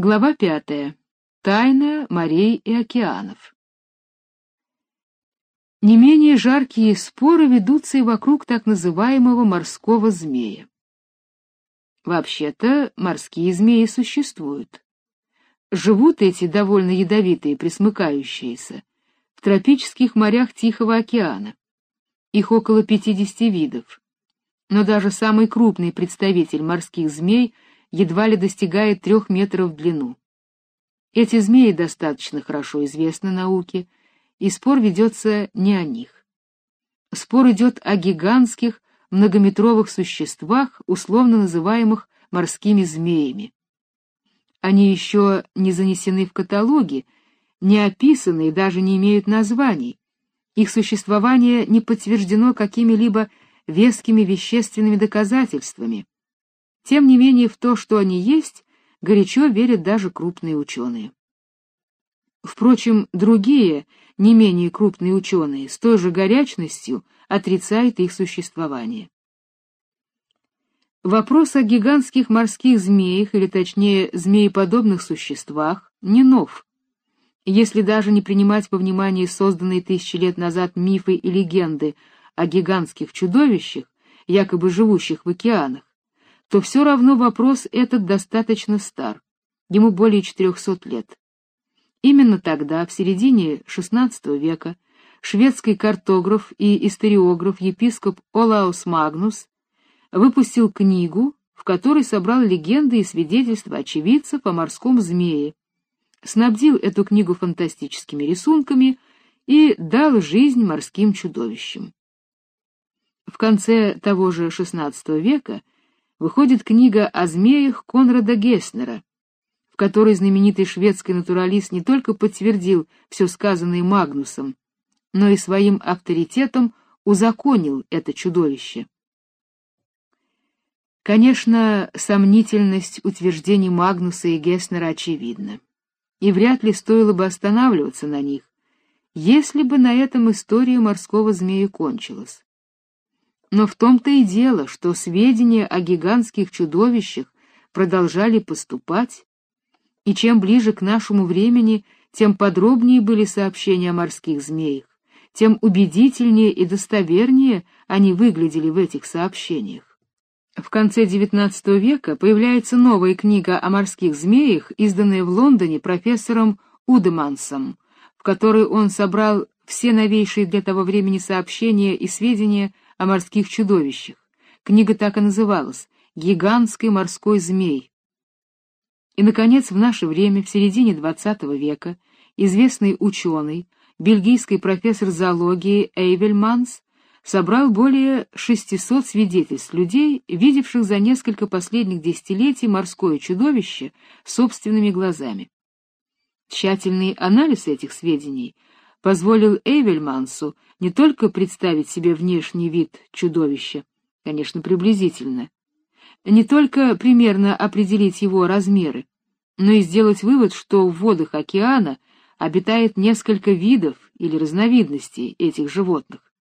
Глава пятая. Тайна морей и океанов. Не менее жаркие споры ведутся и вокруг так называемого морского змея. Вообще-то морские змеи существуют. Живут эти довольно ядовитые, пресмыкающиеся, в тропических морях Тихого океана. Их около 50 видов. Но даже самый крупный представитель морских змей едва ли достигает трех метров в длину. Эти змеи достаточно хорошо известны науке, и спор ведется не о них. Спор идет о гигантских многометровых существах, условно называемых морскими змеями. Они еще не занесены в каталоги, не описаны и даже не имеют названий. Их существование не подтверждено какими-либо вескими вещественными доказательствами. Тем не менее в то, что они есть, горячо верят даже крупные ученые. Впрочем, другие, не менее крупные ученые, с той же горячностью отрицают их существование. Вопрос о гигантских морских змеях, или точнее змееподобных существах, не нов. Если даже не принимать во внимание созданные тысячи лет назад мифы и легенды о гигантских чудовищах, якобы живущих в океанах, то все равно вопрос этот достаточно стар, ему более 400 лет. Именно тогда, в середине XVI века, шведский картограф и историограф епископ Олаус Магнус выпустил книгу, в которой собрал легенды и свидетельства очевидцев о морском змее, снабдил эту книгу фантастическими рисунками и дал жизнь морским чудовищам. В конце того же XVI века выходит книга о змеях Конрада Геснера, в которой знаменитый шведский натуралист не только подтвердил все сказанное Магнусом, но и своим авторитетом узаконил это чудовище. Конечно, сомнительность утверждений Магнуса и Геснера очевидна, и вряд ли стоило бы останавливаться на них, если бы на этом история морского змея кончилась. Но в том-то и дело, что сведения о гигантских чудовищах продолжали поступать, и чем ближе к нашему времени, тем подробнее были сообщения о морских змеях, тем убедительнее и достовернее они выглядели в этих сообщениях. В конце XIX века появляется новая книга о морских змеях, изданная в Лондоне профессором Удемансом, в которой он собрал все новейшие для того времени сообщения и сведения о морских чудовищах. Книга так и называлась «Гигантский морской змей». И, наконец, в наше время, в середине XX века, известный ученый, бельгийский профессор зоологии Эйвельманс собрал более 600 свидетельств людей, видевших за несколько последних десятилетий морское чудовище собственными глазами. Тщательный анализ этих сведений — позволил Эвельмансу не только представить себе внешний вид чудовища, конечно, приблизительно, не только примерно определить его размеры, но и сделать вывод, что в водах океана обитает несколько видов или разновидностей этих животных.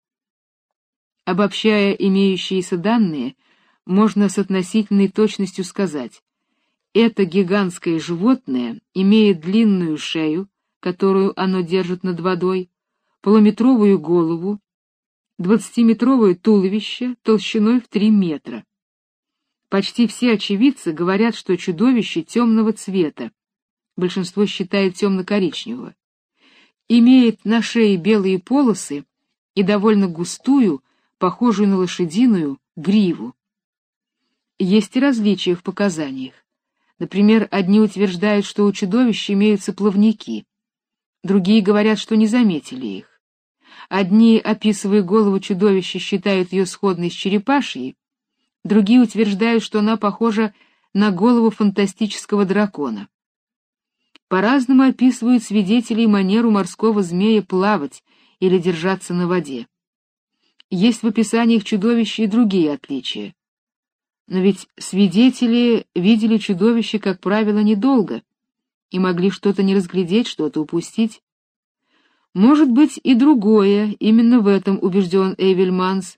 Обобщая имеющиеся данные, можно с относительной точностью сказать, это гигантское животное имеет длинную шею, которую оно держит над водой, полуметровую голову, двадцатиметровое туловище толщиной в три метра. Почти все очевидцы говорят, что чудовище темного цвета, большинство считает темно-коричневого, имеет на шее белые полосы и довольно густую, похожую на лошадиную, гриву. Есть и различия в показаниях. Например, одни утверждают, что у чудовища имеются плавники, другие говорят, что не заметили их. Одни, описывая голову чудовища, считают ее сходной с черепашьей, другие утверждают, что она похожа на голову фантастического дракона. По-разному описывают свидетели манеру морского змея плавать или держаться на воде. Есть в описаниях чудовища и другие отличия. Но ведь свидетели видели чудовище, как правило, недолго, и могли что-то не разглядеть, что-то упустить. Может быть и другое, именно в этом убежден Эвельманс.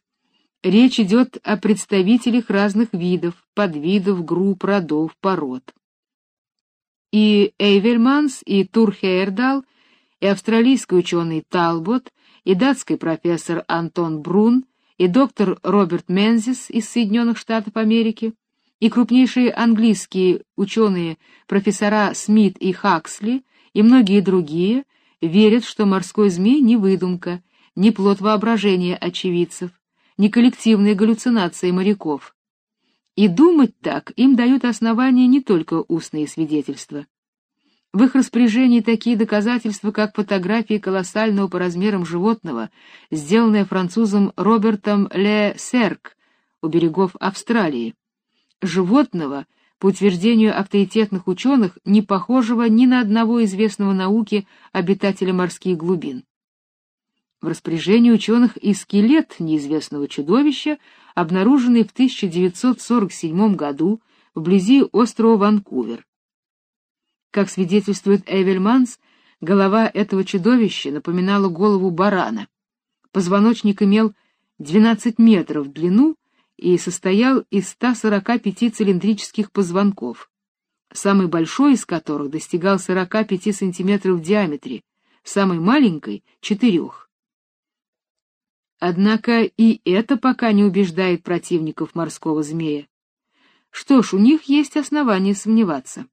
Речь идет о представителях разных видов, подвидов, групп, родов, пород. И Эйвельманс, и Турхейрдал, и австралийский ученый Талбот, и датский профессор Антон Брун, и доктор Роберт Мензис из Соединенных Штатов Америки, и крупнейшие английские ученые профессора Смит и Хаксли, и многие другие верят, что морской змей не выдумка, не плод воображения очевидцев, не коллективные галлюцинации моряков. И думать так им дают основания не только устные свидетельства. В их распоряжении такие доказательства, как фотографии колоссального по размерам животного, сделанная французом Робертом Ле Серк у берегов Австралии. Животного, по утверждению авторитетных ученых, не похожего ни на одного известного науке обитателя морских глубин. В распоряжении ученых и скелет неизвестного чудовища, обнаруженный в 1947 году вблизи острова Ванкувер. Как свидетельствует Эвельманс, голова этого чудовища напоминала голову барана. Позвоночник имел 12 метров в длину и состоял из 145 цилиндрических позвонков, самый большой из которых достигал 45 сантиметров в диаметре, самый маленький — четырех. Однако и это пока не убеждает противников морского змея. Что ж, у них есть основания сомневаться.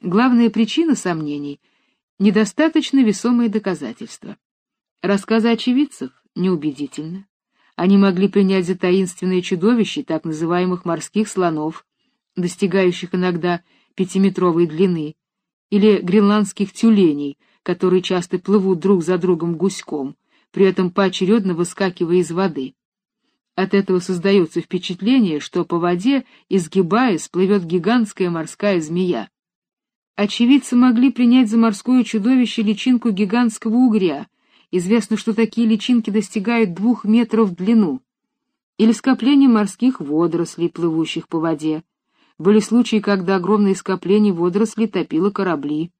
Главная причина сомнений — недостаточно весомые доказательства. Рассказы очевидцев неубедительны. Они могли принять за таинственные чудовища так называемых морских слонов, достигающих иногда пятиметровой длины, или гренландских тюленей, которые часто плывут друг за другом гуськом, при этом поочередно выскакивая из воды. От этого создается впечатление, что по воде, изгибаясь, плывет гигантская морская змея. Очевидцы могли принять за морское чудовище личинку гигантского угря. Известно, что такие личинки достигают двух метров в длину. Или скопление морских водорослей, плывущих по воде. Были случаи, когда огромные скопления водорослей топило корабли.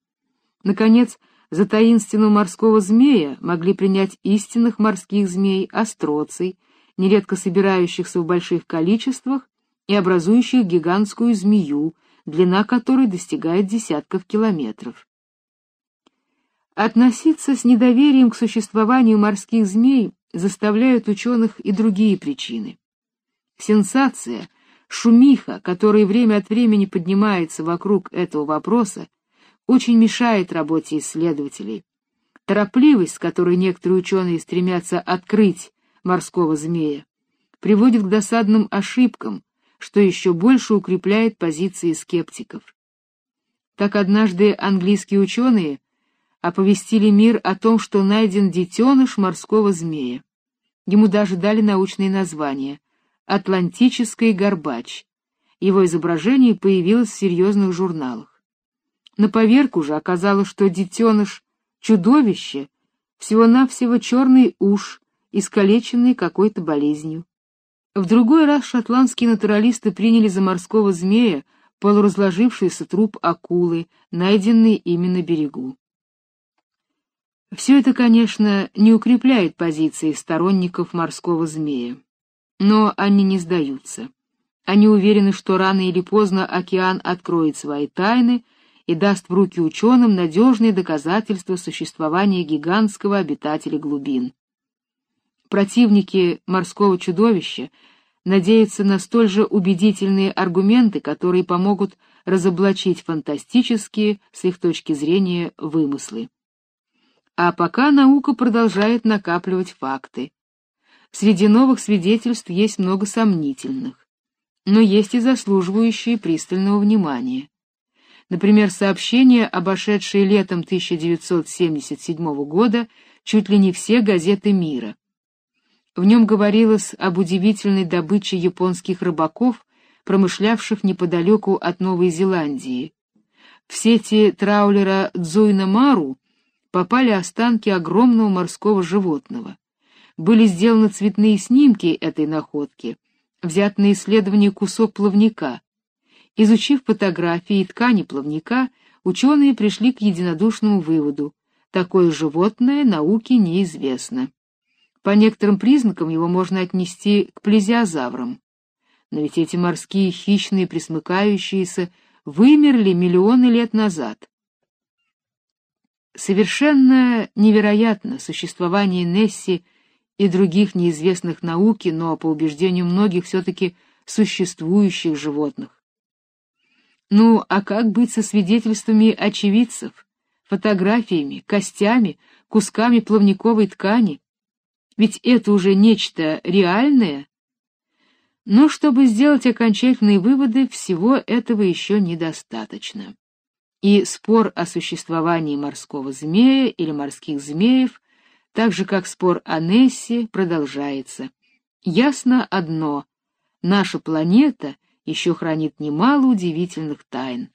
Наконец, за таинственного морского змея могли принять истинных морских змей, остроций, нередко собирающихся в больших количествах и образующих гигантскую змею, длина которой достигает десятков километров. Относиться с недоверием к существованию морских змей заставляют ученых и другие причины. Сенсация, шумиха, которая время от времени поднимается вокруг этого вопроса, очень мешает работе исследователей. Торопливость, с которой некоторые ученые стремятся открыть морского змея, приводит к досадным ошибкам, что еще больше укрепляет позиции скептиков. Так однажды английские ученые оповестили мир о том, что найден детеныш морского змея. Ему даже дали научное название — «Атлантический горбач». Его изображение появилось в серьезных журналах. На поверку же оказалось, что детеныш — чудовище, всего-навсего черный уж, искалеченный какой-то болезнью. В другой раз шотландские натуралисты приняли за морского змея полуразложившийся труп акулы, найденный именно берегу. Все это, конечно, не укрепляет позиции сторонников морского змея. Но они не сдаются. Они уверены, что рано или поздно океан откроет свои тайны и даст в руки ученым надежные доказательства существования гигантского обитателя глубин. Противники морского чудовища надеются на столь же убедительные аргументы, которые помогут разоблачить фантастические, с их точки зрения, вымыслы. А пока наука продолжает накапливать факты. Среди новых свидетельств есть много сомнительных, но есть и заслуживающие пристального внимания. Например, сообщения, обошедшие летом 1977 года чуть ли не все газеты мира. В нем говорилось об удивительной добыче японских рыбаков, промышлявших неподалеку от Новой Зеландии. В сети траулера Дзуйна-Мару попали останки огромного морского животного. Были сделаны цветные снимки этой находки, взят на исследование кусок плавника. Изучив фотографии и ткани плавника, ученые пришли к единодушному выводу: такое животное науке неизвестно. По некоторым признакам его можно отнести к плезиозаврам. Но ведь эти морские хищные присмыкающиеся вымерли миллионы лет назад. Совершенно невероятно существование Несси и других неизвестных науки, но по убеждению многих все таки существующих животных. Ну, а как быть со свидетельствами очевидцев, фотографиями, костями, кусками плавниковой ткани? Ведь это уже нечто реальное. Но чтобы сделать окончательные выводы, всего этого еще недостаточно. И спор о существовании морского змея или морских змеев, так же как спор о Нессе, продолжается. Ясно одно: наша планета еще хранит немало удивительных тайн.